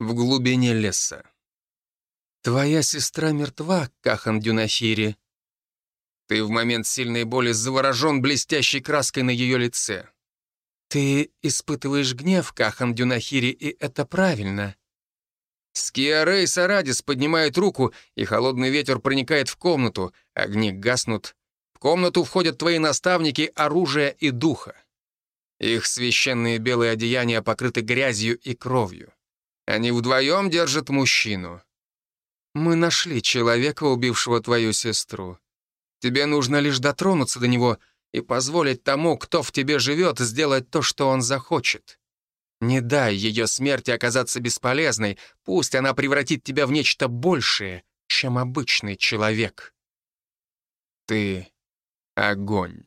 в глубине леса. «Твоя сестра мертва, Кахан Дюнахири». Ты в момент сильной боли заворожен блестящей краской на ее лице. «Ты испытываешь гнев, Кахан Дюнахири, и это правильно». Скиаре и Сарадис поднимают руку, и холодный ветер проникает в комнату, огни гаснут. В комнату входят твои наставники оружия и духа. Их священные белые одеяния покрыты грязью и кровью. Они вдвоем держат мужчину. Мы нашли человека, убившего твою сестру. Тебе нужно лишь дотронуться до него и позволить тому, кто в тебе живет, сделать то, что он захочет. Не дай ее смерти оказаться бесполезной, пусть она превратит тебя в нечто большее, чем обычный человек. Ты — огонь.